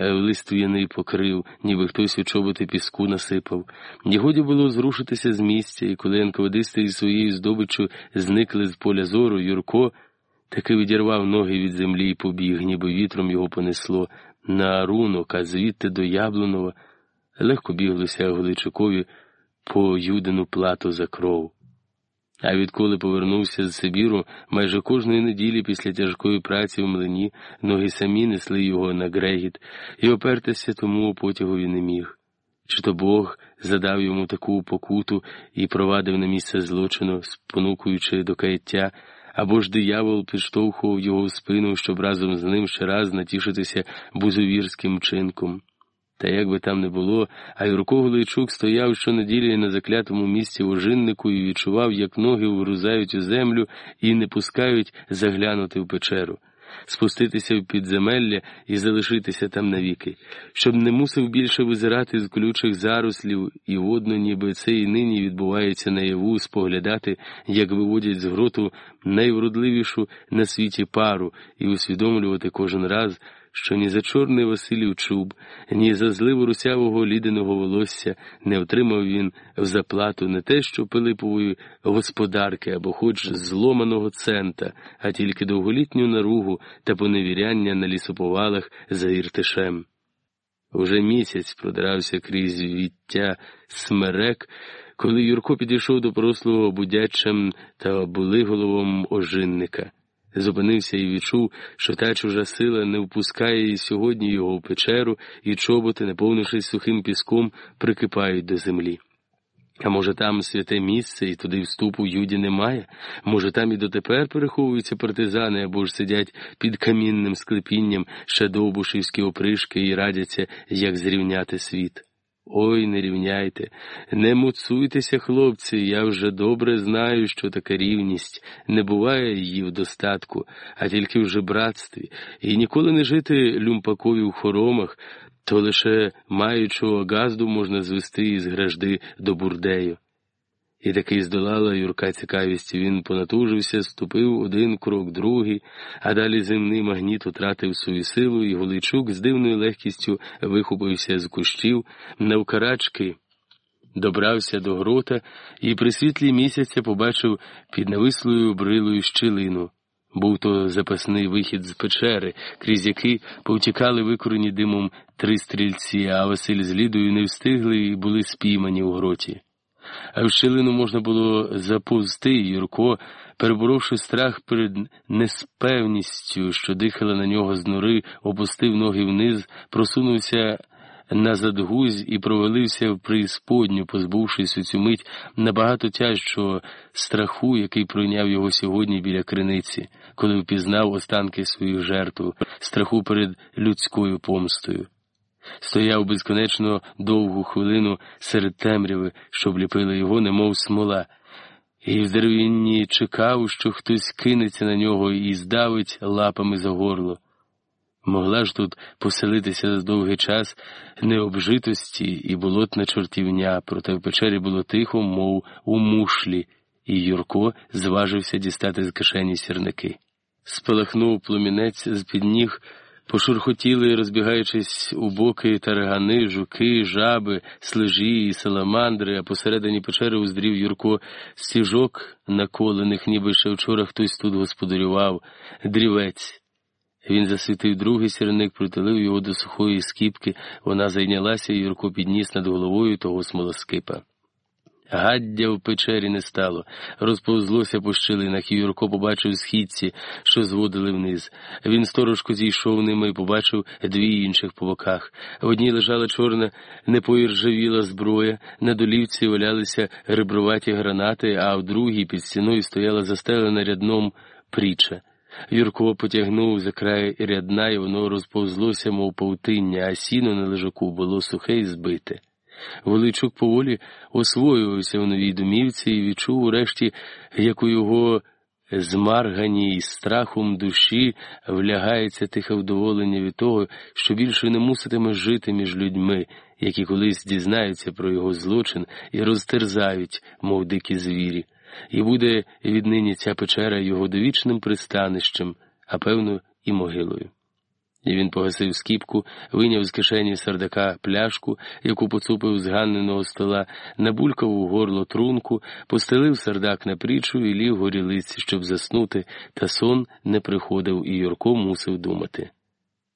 е, листв'яний покрив, ніби хтось у чоботи піску насипав. Ні годі було зрушитися з місця, і коли енководисти із своєю здобиччю зникли з поля зору, Юрко таки відірвав ноги від землі і побіг, ніби вітром його понесло на рунок, а звідти до Яблунова легко біглося Голичукові по юдину плату за кров. А відколи повернувся з Сибіру, майже кожної неділі після тяжкої праці в млині ноги самі несли його на грегіт, і опертися тому потягові не міг. Чи то Бог задав йому таку покуту і провадив на місце злочину, спонукуючи до каяття, або ж диявол підштовхував його в спину, щоб разом з ним ще раз натішитися бузовірським чинком. Та як би там не було, а Юрко Голийчук стояв щонеділі на заклятому місці ожиннику і відчував, як ноги врузають у землю і не пускають заглянути в печеру, спуститися в підземелля і залишитися там навіки, щоб не мусив більше визирати з колючих зарослів і водно, ніби це і нині відбувається наяву, споглядати, як виводять з гроту найвродливішу на світі пару, і усвідомлювати кожен раз що ні за чорний Василів чуб, ні за зливу русявого ліденого волосся не отримав він в заплату не те, що Пилипової господарки або хоч зломаного цента, а тільки довголітню наругу та поневіряння на лісоповалах за Іртишем. Уже місяць продирався крізь віття смерек, коли Юрко підійшов до порослого будячем та булиголовом ожинника зупинився і відчув, що та чужа сила не впускає і сьогодні його в печеру, і чоботи, наповнившись сухим піском, прикипають до землі. А може, там святе місце, і туди вступу юді немає? Може, там і дотепер переховуються партизани або ж сидять під камінним склепінням ще довбушівські опришки і радяться, як зрівняти світ. Ой, не рівняйте, не муцуйтеся, хлопці, я вже добре знаю, що така рівність. Не буває її в достатку, а тільки в жебратстві, і ніколи не жити люмпакові в хоромах, то лише маючого газду можна звести із гражди до бурдею. І таки здолала Юрка цікавість, він понатужився, ступив один крок, другий, а далі земний магніт утратив свою силу, і Голичук з дивною легкістю вихопився з кущів, навкарачки добрався до грота і при світлі місяця побачив під навислою брилою щілину. Був то запасний вихід з печери, крізь який повтікали викорені димом три стрільці, а Василь з Лідою не встигли і були спіймані у гроті а в щелину можна було заповзти, Юрко, переборовши страх перед неспевністю, що дихала на нього з нори, опустив ноги вниз, просунувся на задгузь і провалився в преісподню, позбувшись у цю мить набагато тяжчого страху, який пройняв його сьогодні біля криниці, коли впізнав останки своїх жертв, страху перед людською помстою стояв безконечно довгу хвилину серед темряви, що вліпила його, немов смола, і в деревінні чекав, що хтось кинеться на нього і здавить лапами за горло. Могла ж тут поселитися за довгий час необжитості і болотна чортівня, проте в печері було тихо, мов у мушлі, і Юрко зважився дістати з кишені сірники. Спалахнув пломінець з під ніг. Пошурхотіли, розбігаючись у боки таргани, жуки, жаби, слежі і саламандри, а посередині печери уздрів Юрко стіжок наколених, ніби ще вчора хтось тут господарював, дрівець. Він засвітив другий сірник, притулив його до сухої скіпки, вона зайнялася, і Юрко підніс над головою того смолоскипа. Гаддя в печері не стало, розповзлося по щілинах, і Юрко побачив східці, що зводили вниз. Він сторожко зійшов ними і побачив дві інших по боках. В одній лежала чорна, непоіржавіла зброя, на долівці валялися ребруваті гранати, а в другій під стіною стояла застелена рядном пріча. Юрко потягнув за край рядна, і воно розповзлося, мов павутиння, а сіно на лежаку було сухе і збите. Величук поволі освоювався в новій домівці і відчув урешті, як у його змарганій страхом душі влягається тихе вдоволення від того, що більше не муситиме жити між людьми, які колись дізнаються про його злочин і розтерзають, мов дикі звірі, і буде віднині ця печера його довічним пристанищем, а певно, і могилою. І він погасив скіпку, вийняв з кишені сердака пляшку, яку поцупив з ганненого стола, набулькав у горло трунку, постелив сердак на прічу і ліг горілиць, щоб заснути, та сон не приходив, і Юрко мусив думати.